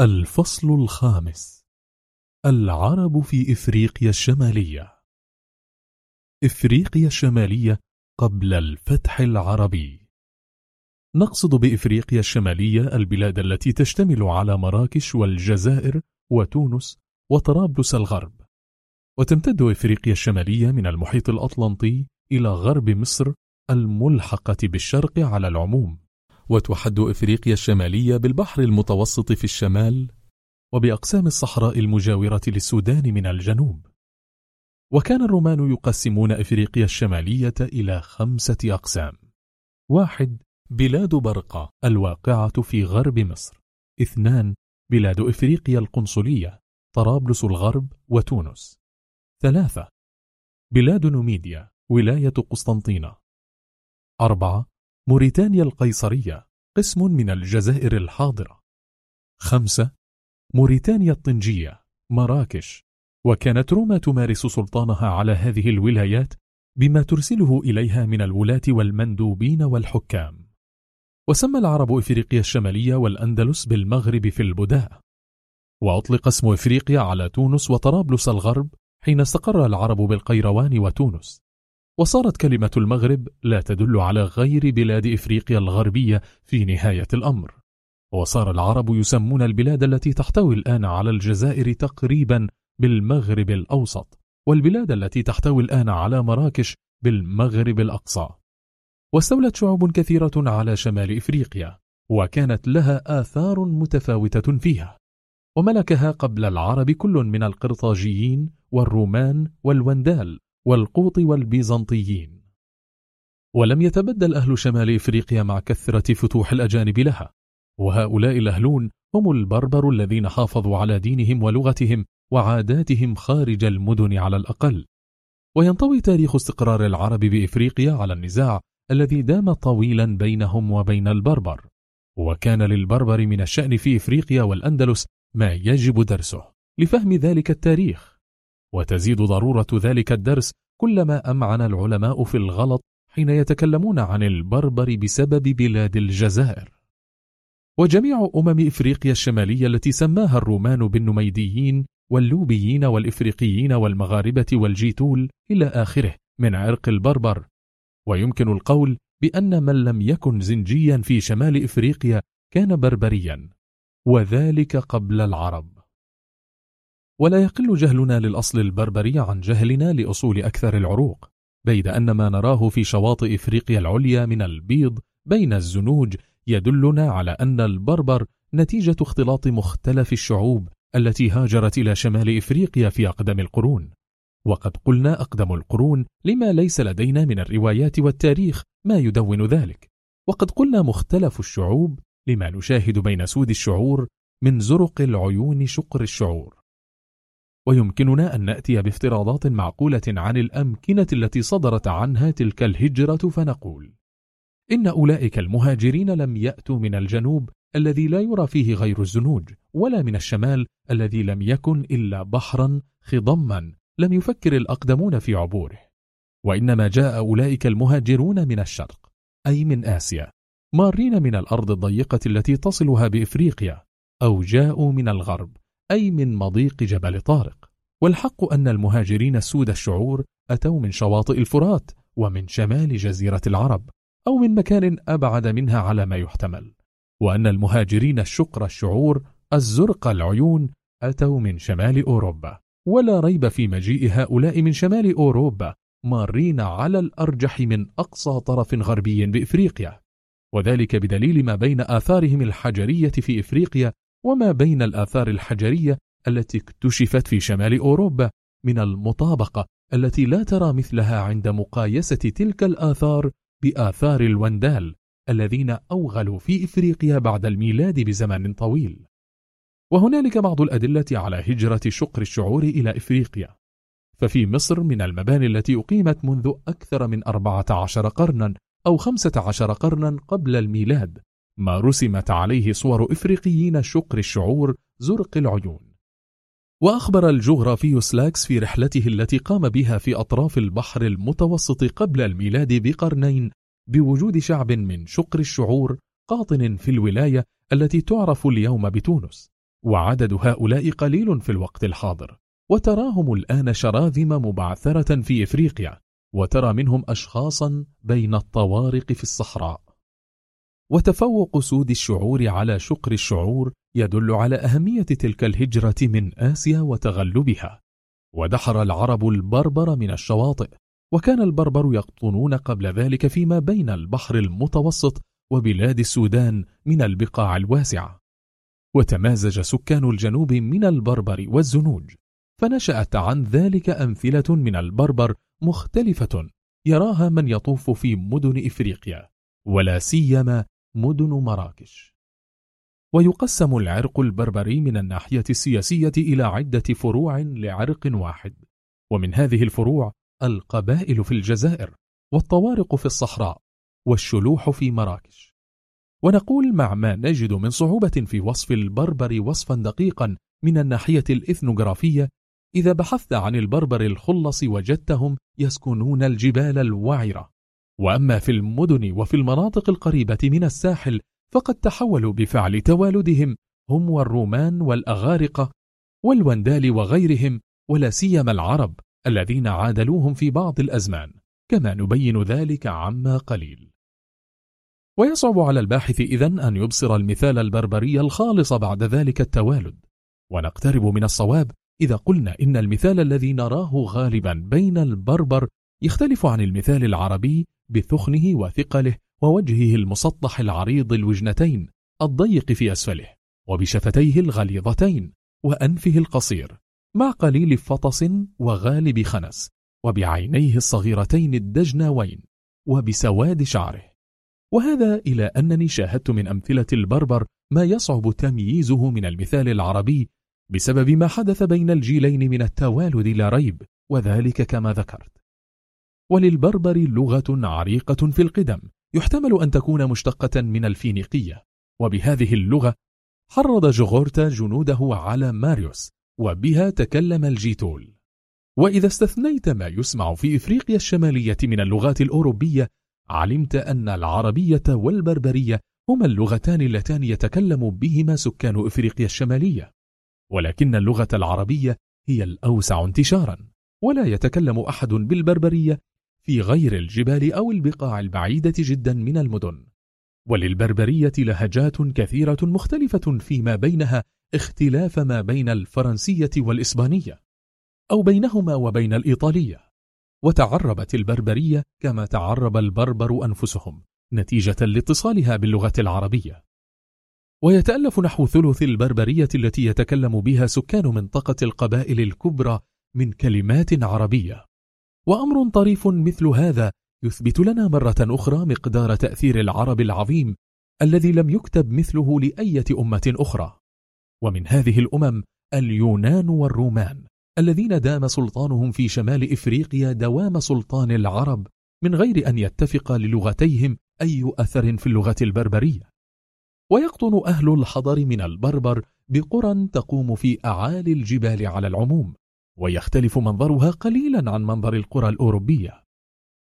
الفصل الخامس. العرب في إفريقيا الشمالية. إفريقيا الشمالية قبل الفتح العربي. نقصد بإفريقيا الشمالية البلاد التي تشتمل على مراكش والجزائر وتونس وطرابلس الغرب. وتمتد إفريقيا الشمالية من المحيط الأطلنطي إلى غرب مصر الملحقة بالشرق على العموم. وتحد إفريقيا الشمالية بالبحر المتوسط في الشمال وبأقسام الصحراء المجاورة للسودان من الجنوب. وكان الرومان يقسمون إفريقيا الشمالية إلى خمسة أقسام. واحد بلاد برقة الواقعة في غرب مصر. اثنان بلاد إفريقيا القنصلية طرابلس الغرب وتونس. ثلاثة بلاد نوميديا ولاية قسطنطينة. أربعة موريتانيا القيصرية قسم من الجزائر الحاضرة. خمسة موريتانيا الطنجية مراكش. وكانت روما تمارس سلطانها على هذه الولايات بما ترسله إليها من الولاة والمندوبين والحكام. وسمى العرب إفريقيا الشمالية والأندلس بالمغرب في البداء وأطلق اسم إفريقيا على تونس وطرابلس الغرب حين استقر العرب بالقيروان وتونس. وصارت كلمة المغرب لا تدل على غير بلاد إفريقيا الغربية في نهاية الأمر. وصار العرب يسمون البلاد التي تحتوي الآن على الجزائر تقريبا بالمغرب الأوسط والبلاد التي تحتوي الآن على مراكش بالمغرب الأقصى. واستولت شعوب كثيرة على شمال إفريقيا وكانت لها آثار متفاوتة فيها. وملكها قبل العرب كل من القرطاجيين والرومان والوندال والقوط والبيزنطيين. ولم يتبدل أهل شمال إفريقيا مع كثرة فتوح الأجانب لها وهؤلاء الأهلون هم البربر الذين حافظوا على دينهم ولغتهم وعاداتهم خارج المدن على الأقل. وينطوي تاريخ استقرار العرب بإفريقيا على النزاع الذي دام طويلا بينهم وبين البربر. وكان للبربر من الشأن في إفريقيا والأندلس ما يجب درسه لفهم ذلك التاريخ. وتزيد ضرورة ذلك الدرس كلما أمعن العلماء في الغلط حين يتكلمون عن البربر بسبب بلاد الجزائر. وجميع أمم إفريقيا الشمالية التي سماها الرومان بالنميديين واللوبيين والإفريقيين والمغاربة والجيتول إلى آخره من عرق البربر. ويمكن القول بأن من لم يكن زنجيا في شمال إفريقيا كان بربريا وذلك قبل العرب. ولا يقل جهلنا للأصل البربري عن جهلنا لأصول أكثر العروق بيد أن ما نراه في شواطئ إفريقيا العليا من البيض بين الزنوج يدلنا على أن البربر نتيجة اختلاط مختلف الشعوب التي هاجرت إلى شمال إفريقيا في أقدم القرون. وقد قلنا أقدم القرون لما ليس لدينا من الروايات والتاريخ ما يدون ذلك. وقد قلنا مختلف الشعوب لما نشاهد بين سود الشعور من زرق العيون شقر الشعور. ويمكننا أن نأتي بافتراضات معقولة عن الأمكنة التي صدرت عنها تلك الهجرة فنقول إن أولئك المهاجرين لم يأتوا من الجنوب الذي لا يرى فيه غير الزنوج ولا من الشمال الذي لم يكن إلا بحرا خضما لم يفكر الأقدمون في عبوره. وإنما جاء أولئك المهاجرون من الشرق أي من آسيا مارين من الأرض الضيقة التي تصلها بإفريقيا أو جاءوا من الغرب. أي من مضيق جبل طارق. والحق أن المهاجرين سود الشعور أتوا من شواطئ الفرات ومن شمال جزيرة العرب أو من مكان أبعد منها على ما يحتمل. وأن المهاجرين الشقر الشعور الزرق العيون أتوا من شمال أوروبا. ولا ريب في مجيء هؤلاء من شمال أوروبا مارين على الأرجح من أقصى طرف غربي بإفريقيا. وذلك بدليل ما بين آثارهم الحجرية في إفريقيا وما بين الآثار الحجرية التي اكتشفت في شمال أوروبا من المطابقة التي لا ترى مثلها عند مقايسة تلك الآثار بآثار الوندال الذين أوغلوا في إفريقيا بعد الميلاد بزمن طويل. وهنالك بعض الأدلة على هجرة شقر الشعور إلى إفريقيا. ففي مصر من المباني التي أقيمت منذ أكثر من 14 قرنا أو 15 قرنا قبل الميلاد ما رسمت عليه صور إفريقيين شقر الشعور زرق العيون. وأخبر الجغرافي سلاكس في رحلته التي قام بها في أطراف البحر المتوسط قبل الميلاد بقرنين بوجود شعب من شقر الشعور قاطن في الولاية التي تعرف اليوم بتونس. وعدد هؤلاء قليل في الوقت الحاضر. وتراهم الآن شراذم مبعثرة في إفريقيا وترى منهم أشخاصا بين الطوارق في الصحراء. وتفوق سود الشعور على شقر الشعور يدل على أهمية تلك الهجرة من آسيا وتغلبها. ودحر العرب البربر من الشواطئ وكان البربر يقطنون قبل ذلك فيما بين البحر المتوسط وبلاد السودان من البقاع الواسعة. وتمازج سكان الجنوب من البربر والزنوج فنشأت عن ذلك أمثلة من البربر مختلفة يراها من يطوف في مدن إفريقيا ولا سيما مدن مراكش. ويقسم العرق البربري من الناحية السياسية إلى عدة فروع لعرق واحد ومن هذه الفروع القبائل في الجزائر والطوارق في الصحراء والشلوح في مراكش. ونقول مع ما نجد من صعوبة في وصف البربر وصفا دقيقا من الناحية الإثنوغرافية إذا بحثت عن البربر الخلص وجدتهم يسكنون الجبال الوعرة. وأما في المدن وفي المناطق القريبة من الساحل فقد تحولوا بفعل توالدهم هم والرومان والأغارقة والوندال وغيرهم ولا سيما العرب الذين عادلوهم في بعض الأزمان كما نبين ذلك عما قليل. ويصعب على الباحث إذن أن يبصر المثال البربري الخالص بعد ذلك التوالد. ونقترب من الصواب إذا قلنا إن المثال الذي نراه غالبا بين البربر يختلف عن المثال العربي بثخنه وثقله ووجهه المسطح العريض الوجنتين الضيق في أسفله وبشفتيه الغليظتين وأنفه القصير مع قليل فطس وغالب خنس وبعينيه الصغيرتين الدجناوين وبسواد شعره. وهذا إلى أنني شاهدت من أمثلة البربر ما يصعب تمييزه من المثال العربي بسبب ما حدث بين الجيلين من التوالد لا ريب وذلك كما ذكرت. وللبربر لغة عريقة في القدم يحتمل أن تكون مشتقة من الفينيقية. وبهذه اللغة حرض جغورتا جنوده على ماريوس وبها تكلم الجيتول. وإذا استثنيت ما يسمع في إفريقيا الشمالية من اللغات الأوروبية علمت أن العربية والبربرية هما اللغتان اللتان يتكلم بهما سكان إفريقيا الشمالية. ولكن اللغة العربية هي الأوسع انتشارا ولا يتكلم أحد بالبربرية في غير الجبال أو البقاع البعيدة جدا من المدن. وللبربرية لهجات كثيرة مختلفة فيما بينها اختلاف ما بين الفرنسية والإسبانية أو بينهما وبين الإيطالية. وتعربت البربرية كما تعرب البربر أنفسهم نتيجة لاتصالها باللغة العربية. ويتألف نحو ثلث البربرية التي يتكلم بها سكان منطقة القبائل الكبرى من كلمات عربية. وأمر طريف مثل هذا يثبت لنا مرة أخرى مقدار تأثير العرب العظيم الذي لم يكتب مثله لأية أمة أخرى. ومن هذه الأمم اليونان والرومان الذين دام سلطانهم في شمال إفريقيا دوام سلطان العرب من غير أن يتفق للغتيهم أي أثر في اللغة البربرية. ويقطن أهل الحضر من البربر بقرى تقوم في أعالي الجبال على العموم. ويختلف منظرها قليلا عن منظر القرى الأوروبية.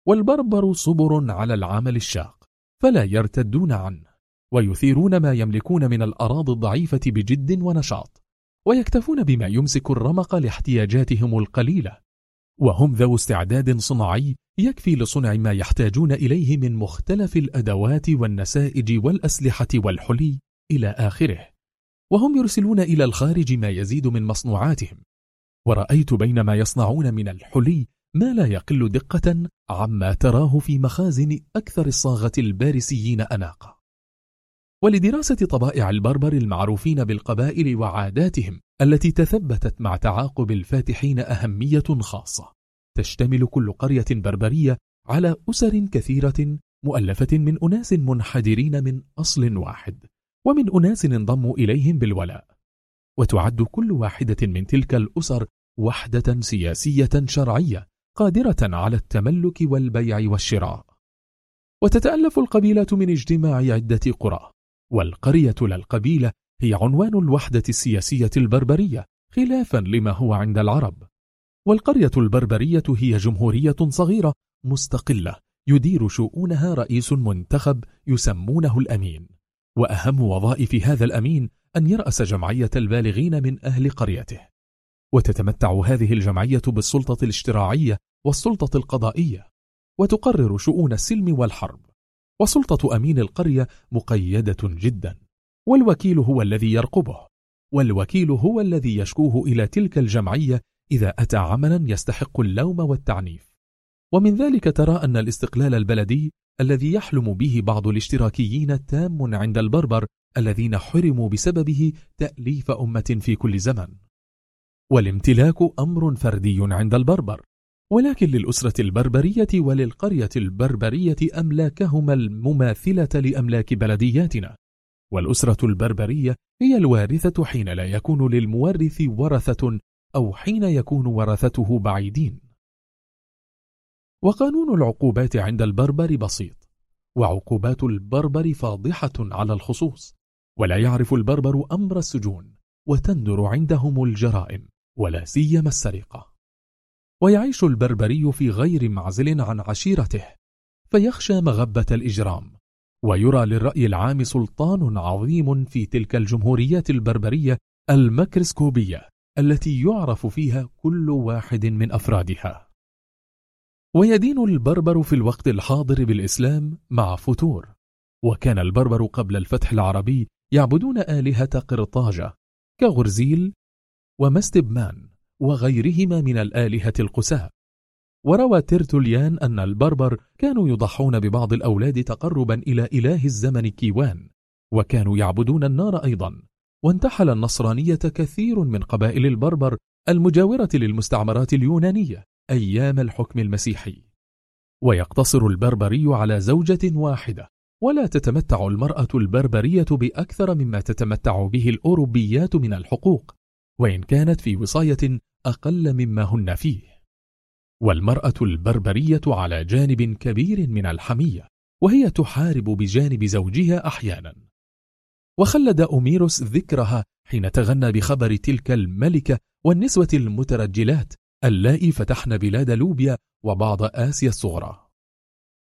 والبربر صبر على العمل الشاق فلا يرتدون عنه ويثيرون ما يملكون من الأراضي الضعيفة بجد ونشاط ويكتفون بما يمسك الرمق لاحتياجاتهم القليلة. وهم ذو استعداد صناعي يكفي لصنع ما يحتاجون إليه من مختلف الأدوات والنسائج والأسلحة والحلي إلى آخره. وهم يرسلون إلى الخارج ما يزيد من مصنوعاتهم. ورأيت بين ما يصنعون من الحلي ما لا يقل دقة عما تراه في مخازن أكثر الصاغة البارسيين أناقة ولدراسة طبائع البربر المعروفين بالقبائل وعاداتهم التي تثبتت مع تعاقب الفاتحين أهمية خاصة تشتمل كل قرية بربرية على أسر كثيرة مؤلفة من أناس منحدرين من أصل واحد ومن أناس انضموا إليهم بالولاء. وتعد كل واحدة من تلك الأسر وحدة سياسية شرعية قادرة على التملك والبيع والشراء. وتتألف القبيلة من اجتماع عدة قرى والقرية للقبيلة هي عنوان الوحدة السياسية البربرية خلافا لما هو عند العرب. والقرية البربرية هي جمهورية صغيرة مستقلة يدير شؤونها رئيس منتخب يسمونه الأمين. وأهم وظائف هذا الأمين أن يرأس جمعية البالغين من أهل قريته. وتتمتع هذه الجمعية بالسلطة الاشتراعية والسلطة القضائية وتقرر شؤون السلم والحرب. وسلطة أمين القرية مقيدة جدا والوكيل هو الذي يرقبه والوكيل هو الذي يشكوه إلى تلك الجمعية إذا أتى عملا يستحق اللوم والتعنيف. ومن ذلك ترى أن الاستقلال البلدي الذي يحلم به بعض الاشتراكيين تام عند البربر الذين حرموا بسببه تأليف أمة في كل زمن. والامتلاك أمر فردي عند البربر. ولكن للأسرة البربرية وللقرية البربرية أملاكهما المماثلة لأملاك بلدياتنا. والأسرة البربرية هي الوارثة حين لا يكون للمورث ورثة أو حين يكون ورثته بعيدين. وقانون العقوبات عند البربر بسيط وعقوبات البربر فاضحة على الخصوص. ولا يعرف البربر أمر السجون وتندر عندهم الجرائم. ولا سيما السرقة. ويعيش البربري في غير معزل عن عشيرته فيخشى مغبة الإجرام ويرى للرأي العام سلطان عظيم في تلك الجمهوريات البربرية المكرسكوبية التي يعرف فيها كل واحد من أفرادها. ويدين البربر في الوقت الحاضر بالإسلام مع فتور وكان البربر قبل الفتح العربي يعبدون آلهة قرطاجة كغرزيل ومستبمان وغيرهما من الآلهة القساء وروى ترتوليان أن البربر كانوا يضحون ببعض الأولاد تقربا إلى إله الزمن كيوان وكانوا يعبدون النار أيضا. وانتحل النصرانية كثير من قبائل البربر المجاورة للمستعمرات اليونانية أيام الحكم المسيحي. ويقتصر البربري على زوجة واحدة ولا تتمتع المرأة البربرية بأكثر مما تتمتع به الأوروبيات من الحقوق. وإن كانت في وصاية أقل مما هن فيه. والمرأة البربرية على جانب كبير من الحمية وهي تحارب بجانب زوجها أحيانا. وخلد أميروس ذكرها حين تغنى بخبر تلك الملكة والنسوة المترجلات اللائي فتحن بلاد لوبيا وبعض آسيا الصغرى.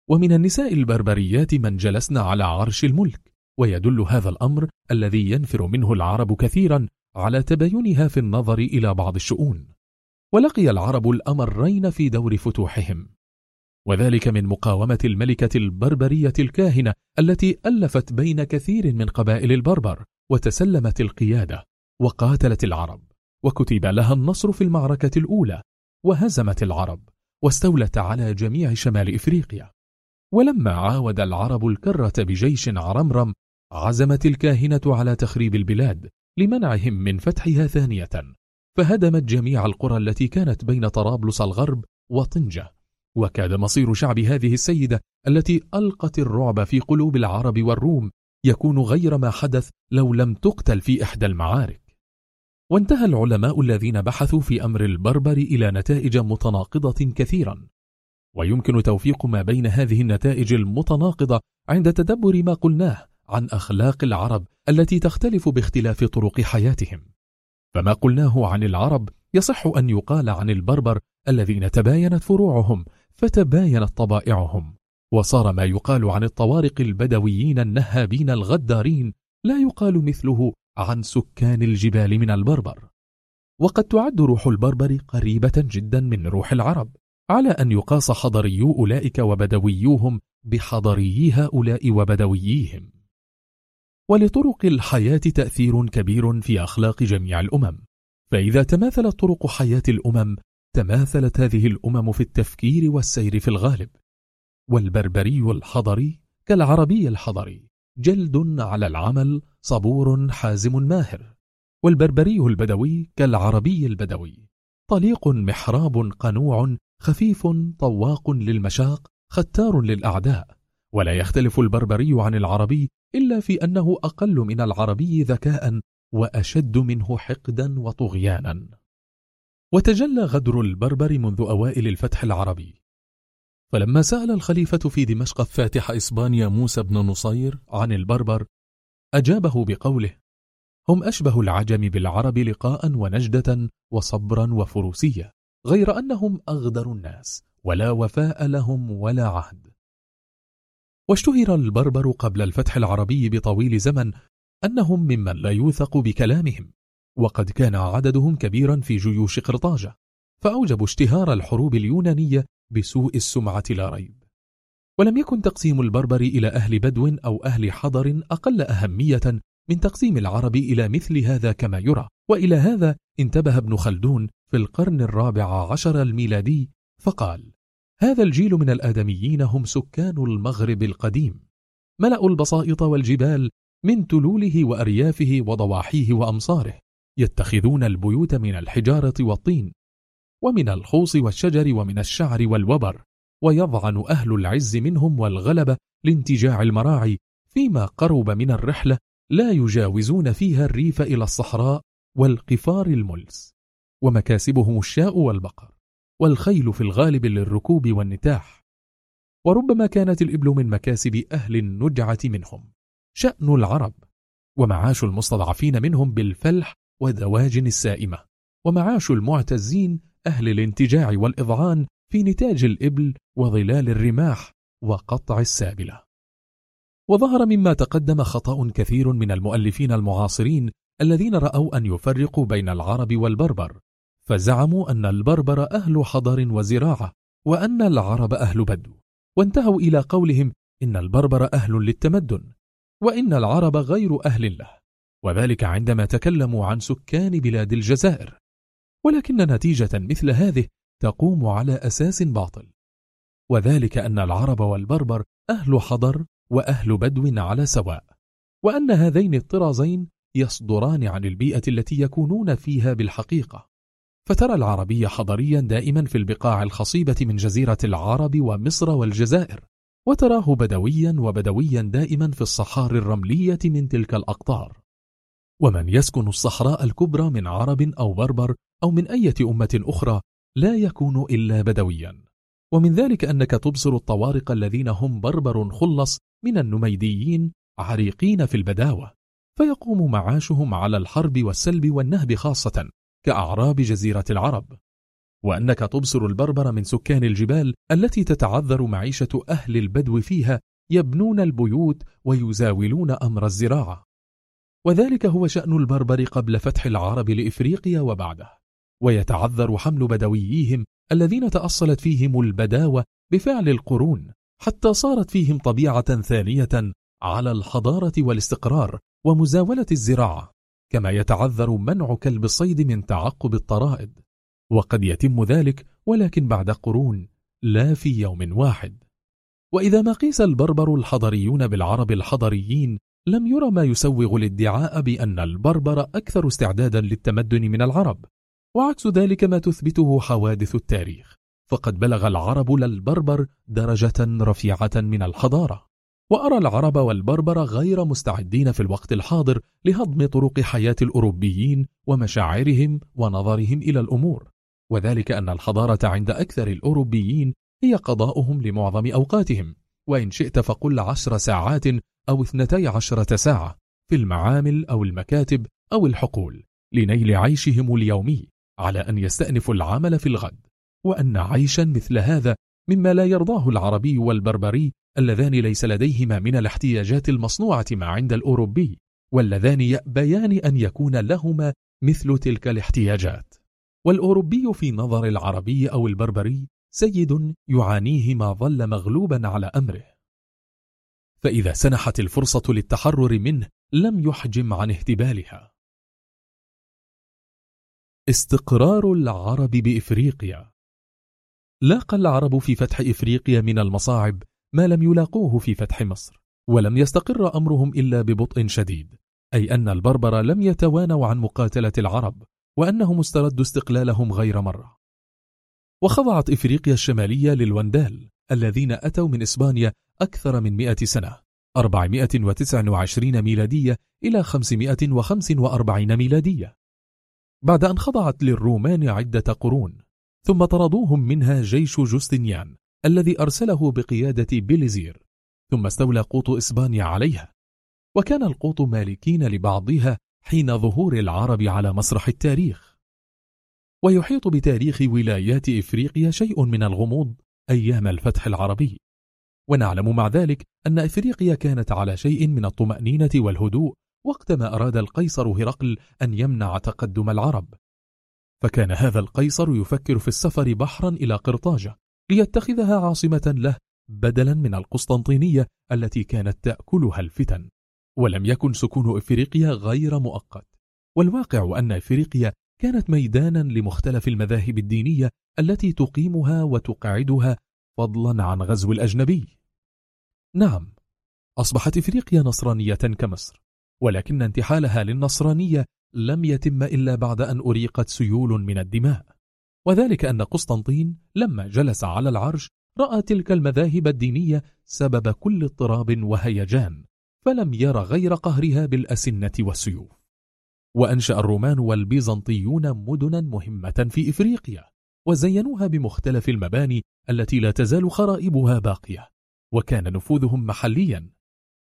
ومن النساء البربريات من جلسن على عرش الملك ويدل هذا الأمر الذي ينفر منه العرب كثيرا على تباينها في النظر إلى بعض الشؤون ولقي العرب الأمرين في دور فتوحهم. وذلك من مقاومة الملكة البربرية الكاهنة التي ألفت بين كثير من قبائل البربر وتسلمت القيادة وقاتلت العرب وكتب لها النصر في المعركة الأولى وهزمت العرب واستولت على جميع شمال إفريقيا. ولما عاود العرب الكرة بجيش عرمرم عزمت الكاهنة على تخريب البلاد لمنعهم من فتحها ثانية فهدمت جميع القرى التي كانت بين طرابلس الغرب وطنجة. وكاد مصير شعب هذه السيدة التي ألقت الرعب في قلوب العرب والروم يكون غير ما حدث لو لم تقتل في إحدى المعارك. وانتهى العلماء الذين بحثوا في أمر البربر إلى نتائج متناقضة كثيرا. ويمكن توفيق ما بين هذه النتائج المتناقضة عند تدبر ما قلناه عن أخلاق العرب التي تختلف باختلاف طرق حياتهم. فما قلناه عن العرب يصح أن يقال عن البربر الذين تباينت فروعهم فتباينت طبائعهم وصار ما يقال عن الطوارق البدويين النهابين الغدارين لا يقال مثله عن سكان الجبال من البربر. وقد تعد روح البربر قريبة جدا من روح العرب على أن يقاس حضريو أولئك وبدويوهم بحضريي هؤلاء وبدوييهم. ولطرق الحياة تأثير كبير في أخلاق جميع الأمم. فإذا تماثلت طرق حياة الأمم تماثلت هذه الأمم في التفكير والسير في الغالب. والبربري الحضري كالعربي الحضري جلد على العمل صبور حازم ماهر. والبربري البدوي كالعربي البدوي طليق محراب قنوع خفيف طواق للمشاق ختار للأعداء. ولا يختلف البربري عن العربي إلا في أنه أقل من العربي ذكاء وأشد منه حقدا وطغيانا. وتجلى غدر البربر منذ أوائل الفتح العربي. فلما سأل الخليفة في دمشق فاتح إسبانيا موسى بن نصير عن البربر أجابه بقوله هم أشبه العجم بالعرب لقاء ونجدة وصبرا وفروسية غير أنهم أغدر الناس ولا وفاء لهم ولا عهد. واشتهر البربر قبل الفتح العربي بطويل زمن أنهم ممن لا يوثق بكلامهم وقد كان عددهم كبيرا في جيوش قرطاجة فأوجبوا اشتهار الحروب اليونانية بسوء السمعة لا ريب. ولم يكن تقسيم البربر إلى أهل بدو أو أهل حضر أقل أهمية من تقسيم العرب إلى مثل هذا كما يرى. وإلى هذا انتبه ابن خلدون في القرن الرابع عشر الميلادي فقال هذا الجيل من الآدميين هم سكان المغرب القديم. ملأوا البسائط والجبال من تلوله وأريافه وضواحيه وأمصاره يتخذون البيوت من الحجارة والطين ومن الخوص والشجر ومن الشعر والوبر ويضعن أهل العز منهم والغلبة لانتجاع المراعي فيما قرب من الرحلة لا يجاوزون فيها الريف إلى الصحراء والقفار الملس ومكاسبهم الشاء والبقر. والخيل في الغالب للركوب والنتاح. وربما كانت الإبل من مكاسب أهل النجعة منهم شأن العرب ومعاش المستضعفين منهم بالفلح ودواجن السائمة ومعاش المعتزين أهل الانتجاع والإضعان في نتاج الإبل وظلال الرماح وقطع السابلة. وظهر مما تقدم خطأ كثير من المؤلفين المعاصرين الذين رأوا أن يفرقوا بين العرب والبربر فزعموا أن البربر أهل حضر وزراعة وأن العرب أهل بدو. وانتهوا إلى قولهم إن البربر أهل للتمدن وإن العرب غير أهل له. وذلك عندما تكلموا عن سكان بلاد الجزائر. ولكن نتيجة مثل هذه تقوم على أساس باطل. وذلك أن العرب والبربر أهل حضر وأهل بدو على سواء. وأن هذين الطرازين يصدران عن البيئة التي يكونون فيها بالحقيقة. فترى العربي حضريا دائما في البقاع الخصيبة من جزيرة العرب ومصر والجزائر وتراه بدويا وبدويا دائما في الصحار الرملية من تلك الأقطار. ومن يسكن الصحراء الكبرى من عرب أو بربر أو من أية أمة أخرى لا يكون إلا بدويا. ومن ذلك أنك تبصر الطوارق الذين هم بربر خلص من النميديين عريقين في البداوة فيقوم معاشهم على الحرب والسلب والنهب خاصة كأعراب جزيرة العرب وأنك تبصر البربر من سكان الجبال التي تتعذر معيشة أهل البدو فيها يبنون البيوت ويزاولون أمر الزراعة. وذلك هو شأن البربر قبل فتح العرب لإفريقيا وبعده. ويتعذر حمل بدوييهم الذين تأصلت فيهم البداوة بفعل القرون حتى صارت فيهم طبيعة ثانية على الحضارة والاستقرار ومزاولة الزراعة. كما يتعذر منع كلب الصيد من تعقب الطرائد. وقد يتم ذلك ولكن بعد قرون لا في يوم واحد. وإذا ما قيس البربر الحضريون بالعرب الحضريين لم يرى ما يسوغ الادعاء بأن البربر أكثر استعدادا للتمدن من العرب. وعكس ذلك ما تثبته حوادث التاريخ. فقد بلغ العرب للبربر درجة رفيعة من الحضارة. وأرى العرب والبربر غير مستعدين في الوقت الحاضر لهضم طرق حياة الأوروبيين ومشاعرهم ونظرهم إلى الأمور وذلك أن الحضارة عند أكثر الأوروبيين هي قضاؤهم لمعظم أوقاتهم وإن شئت فقل عشر ساعات أو اثنتي عشرة ساعة في المعامل أو المكاتب أو الحقول لنيل عيشهم اليومي على أن يستأنفوا العمل في الغد وأن عيشا مثل هذا مما لا يرضاه العربي والبربري اللذان ليس لديهما من الاحتياجات المصنوعة ما عند الأوروبي واللذان يأبيان أن يكون لهما مثل تلك الاحتياجات. والأوروبي في نظر العربي أو البربري سيد يعانيه ما ظل مغلوبا على أمره. فإذا سنحت الفرصة للتحرر منه لم يحجم عن اهتبالها. استقرار العرب بإفريقيا. لاقى العرب في فتح إفريقيا من المصاعب ما لم يلاقوه في فتح مصر ولم يستقر أمرهم إلا ببطء شديد أي أن البربر لم يتوانوا عن مقاتلة العرب وأنهم استردوا استقلالهم غير مرة. وخضعت إفريقيا الشمالية للوندال الذين أتوا من إسبانيا أكثر من مئة سنة 429 ميلادية إلى 545 ميلادية. بعد أن خضعت للرومان عدة قرون ثم طردوهم منها جيش جوستنيان الذي أرسله بقيادة بيليزير ثم استولى قوط إسبانيا عليها. وكان القوط مالكين لبعضها حين ظهور العرب على مسرح التاريخ. ويحيط بتاريخ ولايات إفريقيا شيء من الغموض أيام الفتح العربي. ونعلم مع ذلك أن إفريقيا كانت على شيء من الطمأنينة والهدوء وقتما أراد القيصر هرقل أن يمنع تقدم العرب. فكان هذا القيصر يفكر في السفر بحرا إلى قرطاجة. ليتخذها عاصمة له بدلا من القسطنطينية التي كانت تأكلها الفتن. ولم يكن سكون إفريقيا غير مؤقت. والواقع أن إفريقيا كانت ميدانا لمختلف المذاهب الدينية التي تقيمها وتقعدها فضلا عن غزو الأجنبي. نعم أصبحت إفريقيا نصرانية كمصر ولكن انتحالها للنصرانية لم يتم إلا بعد أن أريقت سيول من الدماء. وذلك أن قسطنطين لما جلس على العرش رأى تلك المذاهب الدينية سبب كل اضطراب وهيجان فلم ير غير قهرها بالأسنة والسيوف. وأنشأ الرومان والبيزنطيون مدنا مهمة في إفريقيا وزينوها بمختلف المباني التي لا تزال خرائبها باقية وكان نفوذهم محليا.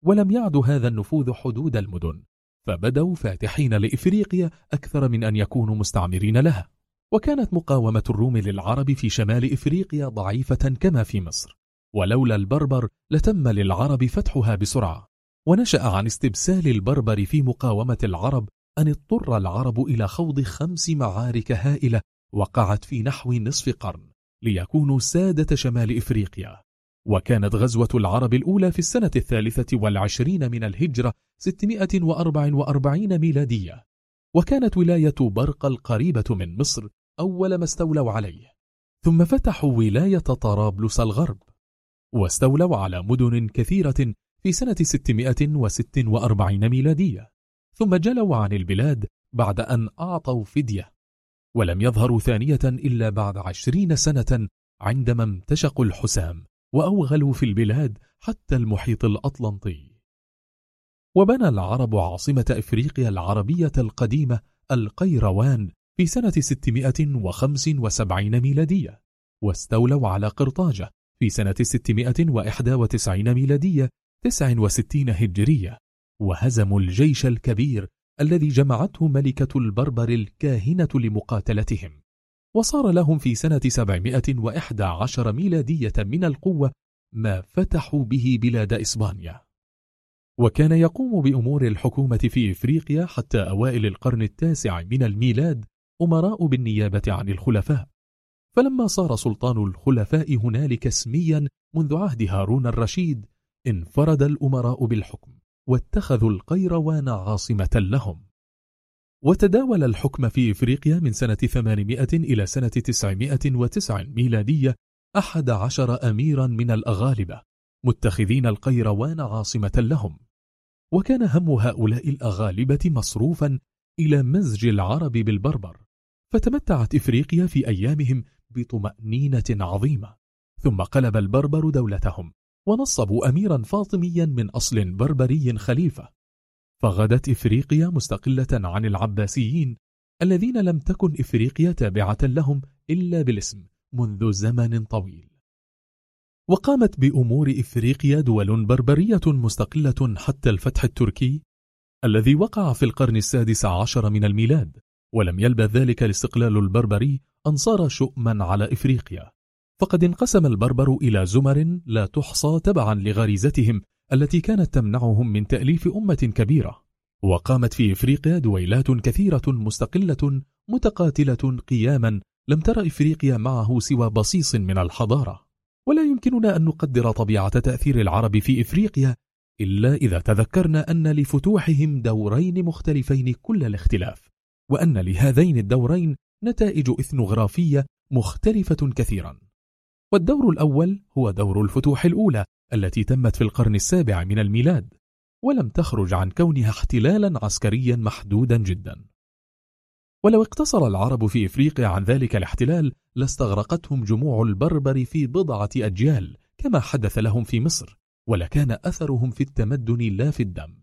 ولم يعد هذا النفوذ حدود المدن فبدوا فاتحين لإفريقيا أكثر من أن يكونوا مستعمرين لها. وكانت مقاومة الروم للعرب في شمال إفريقيا ضعيفة كما في مصر ولولا البربر لتم للعرب فتحها بسرعة. ونشأ عن استبسال البربر في مقاومة العرب أن اضطر العرب إلى خوض خمس معارك هائلة وقعت في نحو نصف قرن ليكونوا سادة شمال إفريقيا. وكانت غزوة العرب الأولى في السنة الثالثة والعشرين من الهجرة 644 ميلادية. وكانت ولاية برقة القريبة من مصر أول ما استولوا عليه. ثم فتحوا ولاية طرابلس الغرب. واستولوا على مدن كثيرة في سنة 646 ميلادية. ثم جلوا عن البلاد بعد أن أعطوا فدية. ولم يظهروا ثانية إلا بعد عشرين سنة عندما امتشقوا الحسام وأوغلوا في البلاد حتى المحيط الأطلنطي. وبنى العرب عاصمة إفريقيا العربية القديمة القيروان في سنة 675 ميلادية واستولوا على قرطاجة في سنة 691 ميلادية 69 هجرية وهزموا الجيش الكبير الذي جمعته ملكة البربر الكاهنة لمقاتلتهم. وصار لهم في سنة 711 ميلادية من القوة ما فتحوا به بلاد إسبانيا. وكان يقوم بأمور الحكومة في إفريقيا حتى أوائل القرن التاسع من الميلاد أمراء بالنيابة عن الخلفاء. فلما صار سلطان الخلفاء هنالك اسميا منذ عهد هارون الرشيد انفرد الأمراء بالحكم واتخذوا القيروان عاصمة لهم. وتداول الحكم في إفريقيا من سنة 800 إلى سنة 909 ميلادية أحد عشر أميرا من الأغالبة متخذين القيروان عاصمة لهم. وكان هم هؤلاء الأغالبة مصروفا إلى مزج العرب بالبربر فتمتعت إفريقيا في أيامهم بطمأنينة عظيمة. ثم قلب البربر دولتهم ونصبوا أميرا فاطميا من أصل بربري خليفة. فغدت إفريقيا مستقلة عن العباسيين الذين لم تكن إفريقيا تابعة لهم إلا بالاسم منذ زمن طويل. وقامت بأمور إفريقيا دول بربرية مستقلة حتى الفتح التركي الذي وقع في القرن السادس عشر من الميلاد. ولم يلبث ذلك الاستقلال البربري أن صار شؤما على إفريقيا. فقد انقسم البربر إلى زمر لا تحصى تبعا لغريزتهم التي كانت تمنعهم من تأليف أمة كبيرة. وقامت في إفريقيا دويلات كثيرة مستقلة متقاتلة قياما لم تر إفريقيا معه سوى بصيص من الحضارة. ولا يمكننا أن نقدر طبيعة تأثير العرب في إفريقيا إلا إذا تذكرنا أن لفتوحهم دورين مختلفين كل الاختلاف. وأن لهذين الدورين نتائج إثنوغرافية مختلفة كثيرا. والدور الأول هو دور الفتوح الأولى التي تمت في القرن السابع من الميلاد ولم تخرج عن كونها احتلالا عسكريا محدودا جدا. ولو اقتصر العرب في إفريقيا عن ذلك الاحتلال لاستغرقتهم جموع البربر في بضعة أجيال كما حدث لهم في مصر ولكان أثرهم في التمدن لا في الدم.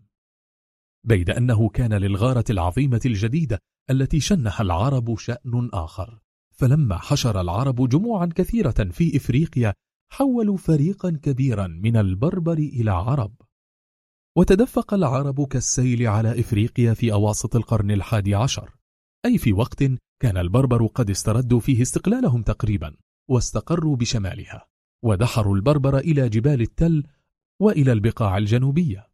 بيد أنه كان للغارة العظيمة الجديدة التي شنها العرب شأن آخر. فلما حشر العرب جموعا كثيرة في إفريقيا حولوا فريقا كبيرا من البربر إلى عرب. وتدفق العرب كالسيل على إفريقيا في أواسط القرن الحادي عشر. أي في وقت كان البربر قد استردوا فيه استقلالهم تقريبا واستقروا بشمالها. ودحروا البربر إلى جبال التل وإلى البقاع الجنوبية.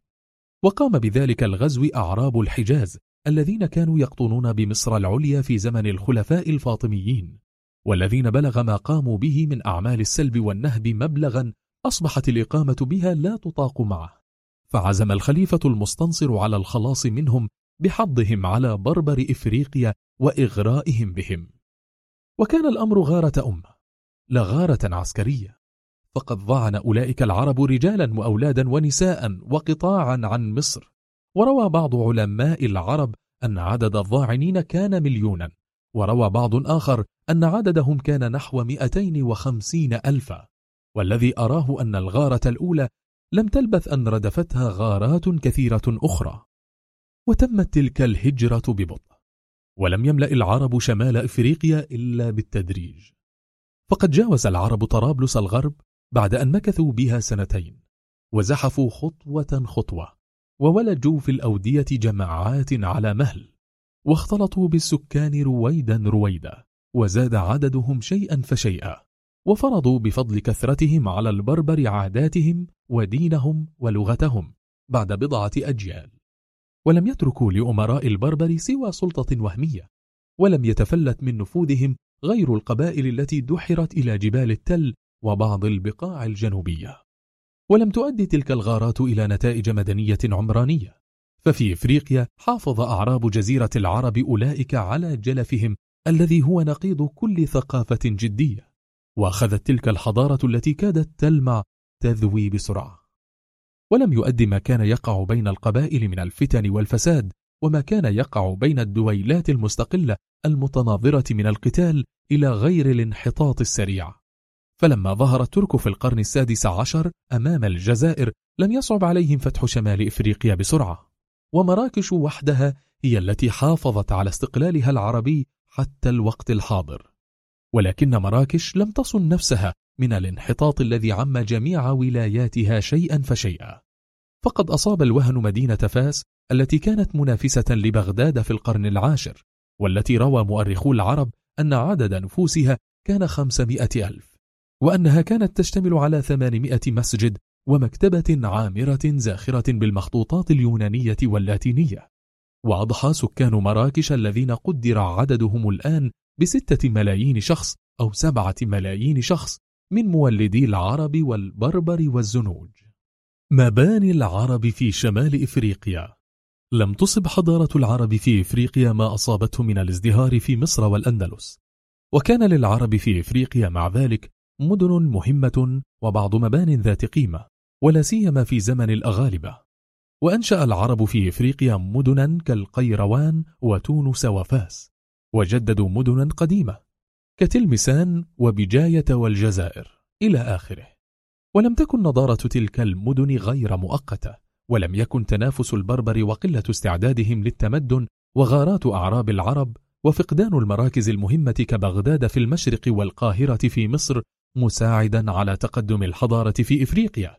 وقام بذلك الغزو أعراب الحجاز الذين كانوا يقطنون بمصر العليا في زمن الخلفاء الفاطميين والذين بلغ ما قاموا به من أعمال السلب والنهب مبلغا أصبحت الإقامة بها لا تطاق معه. فعزم الخليفة المستنصر على الخلاص منهم بحضهم على بربر إفريقيا وإغرائهم بهم. وكان الأمر غارة أمة لا غارة عسكرية. فقد ضعن أولئك العرب رجالا وأولادا ونساء وقطاعا عن مصر. وروى بعض علماء العرب أن عدد الضاعنين كان مليونا وروى بعض آخر أن عددهم كان نحو 250 ألفا. والذي أراه أن الغارة الأولى لم تلبث أن ردفتها غارات كثيرة أخرى. وتمت تلك الهجرة ببطء. ولم يملأ العرب شمال إفريقيا إلا بالتدريج. فقد جاوز العرب طرابلس الغرب بعد أن مكثوا بها سنتين وزحفوا خطوة خطوة. وولجوا في الأودية جماعات على مهل واختلطوا بالسكان رويدا رويدا وزاد عددهم شيئا فشيئا وفرضوا بفضل كثرتهم على البربر عاداتهم ودينهم ولغتهم بعد بضعة أجيال. ولم يتركوا لأمراء البربر سوى سلطة وهمية ولم يتفلت من نفوذهم غير القبائل التي دحرت إلى جبال التل وبعض البقاع الجنوبية. ولم تؤدي تلك الغارات إلى نتائج مدنية عمرانية. ففي إفريقيا حافظ أعراب جزيرة العرب أولئك على جلفهم الذي هو نقيض كل ثقافة جدية وأخذت تلك الحضارة التي كادت تلمع تذوي بسرعة. ولم يؤدي ما كان يقع بين القبائل من الفتن والفساد وما كان يقع بين الدويلات المستقلة المتناظرة من القتال إلى غير الانحطاط السريع. فلما ظهر الترك في القرن السادس عشر أمام الجزائر لم يصعب عليهم فتح شمال إفريقيا بسرعة. ومراكش وحدها هي التي حافظت على استقلالها العربي حتى الوقت الحاضر. ولكن مراكش لم تصن نفسها من الانحطاط الذي عم جميع ولاياتها شيئا فشيئا. فقد أصاب الوهن مدينة فاس التي كانت منافسة لبغداد في القرن العاشر والتي روى مؤرخو العرب أن عدد نفوسها كان خمسمائة ألف. وأنها كانت تشتمل على ثمانمائة مسجد ومكتبة عامرة زاخرة بالمخطوطات اليونانية واللاتينية. وأضحى سكان مراكش الذين قدر عددهم الآن بستة ملايين شخص أو سبعة ملايين شخص من مولدي العرب والبربر والزنوج. مباني العرب في شمال إفريقيا؟ لم تصب حضارة العرب في إفريقيا ما أصابته من الازدهار في مصر والأندلس. وكان للعرب في إفريقيا مع ذلك مدن مهمة وبعض مبان ذات قيمة ولا سيما في زمن الأغالبة. وأنشأ العرب في إفريقيا مدنا كالقيروان وتونس وفاس وجددوا مدنا قديمة كتلمسان وبجاية والجزائر إلى آخره. ولم تكن نضارة تلك المدن غير مؤقتة ولم يكن تنافس البربر وقلة استعدادهم للتمدن وغارات أعراب العرب وفقدان المراكز المهمة كبغداد في المشرق والقاهرة في مصر مساعدا على تقدم الحضارة في إفريقيا.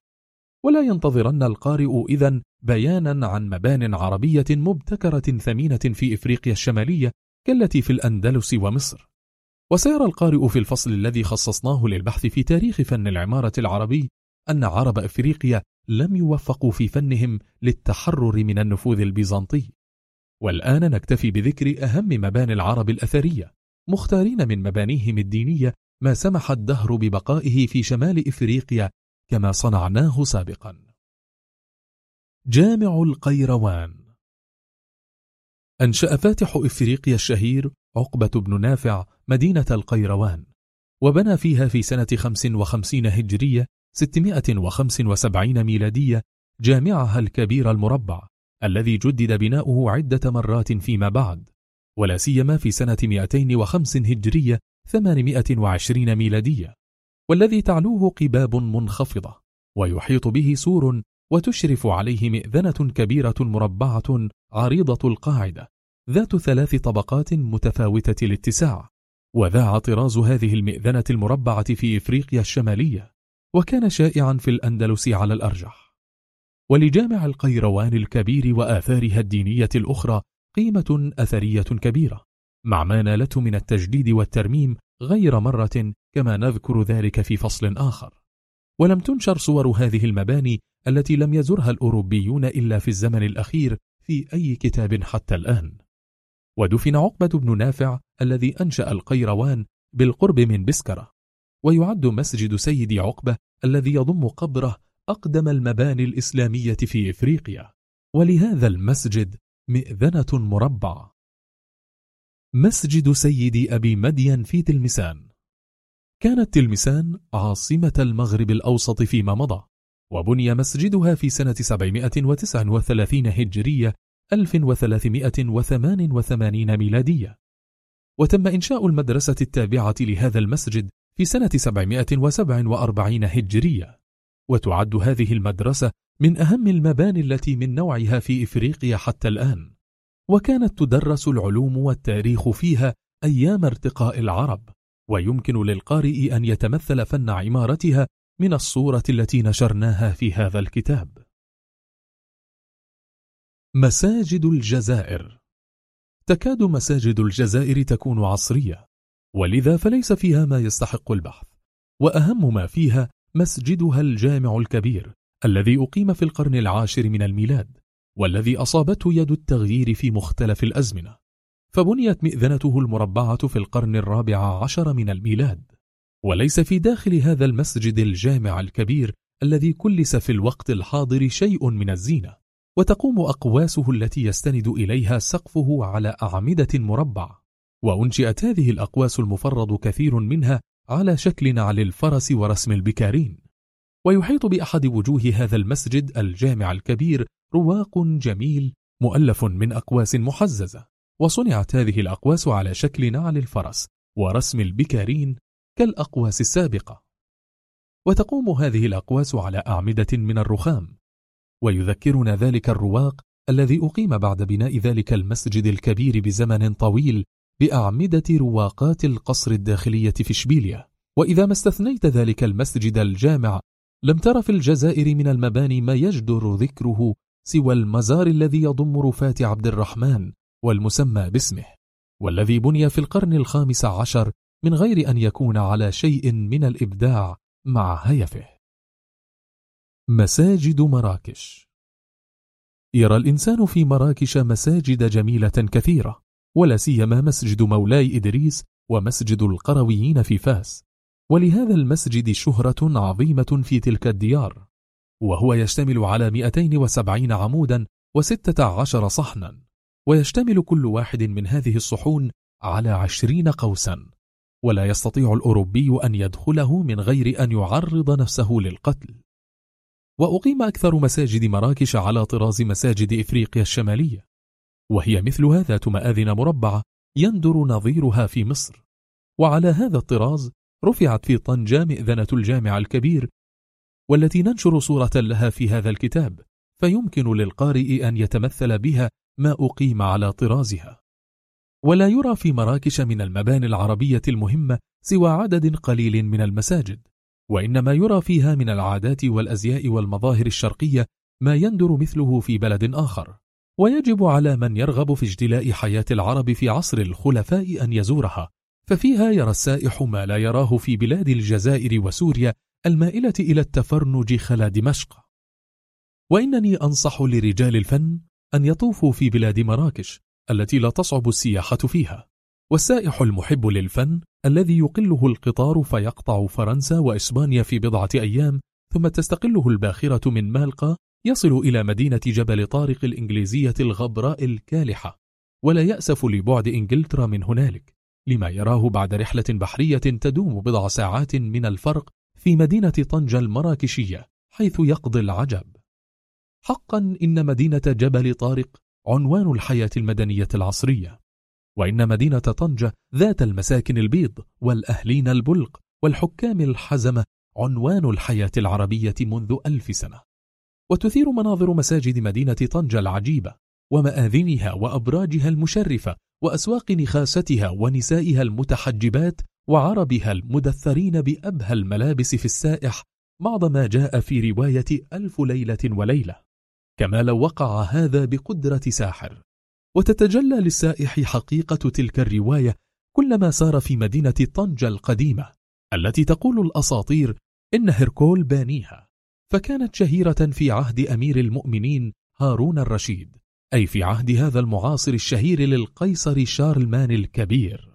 ولا ينتظرن القارئ إذن بيانا عن مبان عربية مبتكرة ثمينة في إفريقيا الشمالية كالتي في الأندلس ومصر. وسيرى القارئ في الفصل الذي خصصناه للبحث في تاريخ فن العمارة العربي أن عرب إفريقيا لم يوفقوا في فنهم للتحرر من النفوذ البيزنطي. والآن نكتفي بذكر أهم مباني العرب الأثرية مختارين من مبانيهم الدينية ما سمح الدهر ببقائه في شمال إفريقيا كما صنعناه سابقا. جامع القيروان. أنشأ فاتح إفريقيا الشهير عقبة بن نافع مدينة القيروان وبنى فيها في سنة 55 هجرية 675 ميلادية جامعها الكبير المربع الذي جدد بناؤه عدة مرات فيما بعد ولا سيما في سنة 205 هجرية 820 ميلادية والذي تعلوه قباب منخفضة ويحيط به سور وتشرف عليه مئذنة كبيرة مربعة عريضة القاعدة ذات ثلاث طبقات متفاوتة الاتساع وذاع طراز هذه المئذنة المربعة في إفريقيا الشمالية وكان شائعا في الأندلس على الأرجح. ولجامع القيروان الكبير وآثارها الدينية الأخرى قيمة أثرية كبيرة. مع ما نالته من التجديد والترميم غير مرة كما نذكر ذلك في فصل آخر. ولم تنشر صور هذه المباني التي لم يزرها الأوروبيون إلا في الزمن الأخير في أي كتاب حتى الآن. ودفن عقبة بن نافع الذي أنشأ القيروان بالقرب من بسكرة. ويعد مسجد سيد عقبة الذي يضم قبره أقدم المباني الإسلامية في إفريقيا. ولهذا المسجد مئذنة مربع. مسجد سيد أبي مدين في تلمسان. كانت تلمسان عاصمة المغرب الأوسط فيما مضى وبني مسجدها في سنة 739 هجرية 1388 ميلادية. وتم إنشاء المدرسة التابعة لهذا المسجد في سنة 747 هجرية. وتعد هذه المدرسة من أهم المباني التي من نوعها في إفريقيا حتى الآن. وكانت تدرس العلوم والتاريخ فيها أيام ارتقاء العرب ويمكن للقارئ أن يتمثل فن عمارتها من الصورة التي نشرناها في هذا الكتاب. مساجد الجزائر. تكاد مساجد الجزائر تكون عصرية ولذا فليس فيها ما يستحق البحث وأهم ما فيها مسجدها الجامع الكبير الذي أقيم في القرن العاشر من الميلاد. والذي أصابته يد التغيير في مختلف الأزمنة. فبنيت مئذنته المربعة في القرن الرابع عشر من الميلاد. وليس في داخل هذا المسجد الجامع الكبير الذي كلس في الوقت الحاضر شيء من الزينة. وتقوم أقواسه التي يستند إليها سقفه على أعمدة مربع. وأنشئت هذه الأقواس المفرد كثير منها على شكل نعل الفرس ورسم البكارين. ويحيط بأحد وجوه هذا المسجد الجامع الكبير رواق جميل مؤلف من أقواس محززة وصنعت هذه الأقواس على شكل نعل الفرس ورسم البكارين كالأقواس السابقة. وتقوم هذه الأقواس على أعمدة من الرخام ويذكرنا ذلك الرواق الذي أقيم بعد بناء ذلك المسجد الكبير بزمن طويل بأعمدة رواقات القصر الداخلية في إشبيليا. وإذا ما استثنيت ذلك المسجد الجامع لم تر في الجزائر من المباني ما يجدر ذكره سوى المزار الذي يضم رفات عبد الرحمن والمسمى باسمه والذي بني في القرن الخامس عشر من غير أن يكون على شيء من الإبداع مع هيفه. مساجد مراكش. يرى الإنسان في مراكش مساجد جميلة كثيرة ولا سيما مسجد مولاي إدريس ومسجد القرويين في فاس. ولهذا المسجد شهرة عظيمة في تلك الديار. وهو يشتمل على 270 عمودا و16 صحنا ويشتمل كل واحد من هذه الصحون على عشرين قوسا. ولا يستطيع الأوروبي أن يدخله من غير أن يعرض نفسه للقتل. وأقيم أكثر مساجد مراكش على طراز مساجد إفريقيا الشمالية. وهي مثلها ذات مآذن مربعة يندر نظيرها في مصر. وعلى هذا الطراز رفعت في طنجة مئذنة الجامع الكبير والتي ننشر صورة لها في هذا الكتاب فيمكن للقارئ أن يتمثل بها ما أقيم على طرازها. ولا يرى في مراكش من المباني العربية المهمة سوى عدد قليل من المساجد وإنما يرى فيها من العادات والأزياء والمظاهر الشرقية ما يندر مثله في بلد آخر. ويجب على من يرغب في اجتلاء حياة العرب في عصر الخلفاء أن يزورها ففيها يرى السائح ما لا يراه في بلاد الجزائر وسوريا المائلة إلى التفرنج خلا دمشق. وإنني أنصح لرجال الفن أن يطوفوا في بلاد مراكش التي لا تصعب السياحة فيها. والسائح المحب للفن الذي يقله القطار فيقطع فرنسا وإسبانيا في بضعة أيام ثم تستقله الباخرة من مالقا يصل إلى مدينة جبل طارق الإنجليزية الغبراء الكالحة. ولا يأسف لبعد إنجلترا من هنالك لما يراه بعد رحلة بحرية تدوم بضع ساعات من الفرق في مدينة طنجة المراكشية حيث يقضي العجب. حقا إن مدينة جبل طارق عنوان الحياة المدنية العصرية وإن مدينة طنجة ذات المساكن البيض والأهلين البلق والحكام الحزمة عنوان الحياة العربية منذ ألف سنة. وتثير مناظر مساجد مدينة طنجة العجيبة ومآذنها وأبراجها المشرفة وأسواق نخاستها ونسائها المتحجبات وعربها المدثرين بأبهى الملابس في السائح بعض ما جاء في رواية ألف ليلة وليلة كما لو وقع هذا بقدرة ساحر. وتتجلى للسائح حقيقة تلك الرواية كلما سار في مدينة طنجة القديمة التي تقول الأساطير إن هركول بانيها. فكانت شهيرة في عهد أمير المؤمنين هارون الرشيد أي في عهد هذا المعاصر الشهير للقيصر شارلمان الكبير.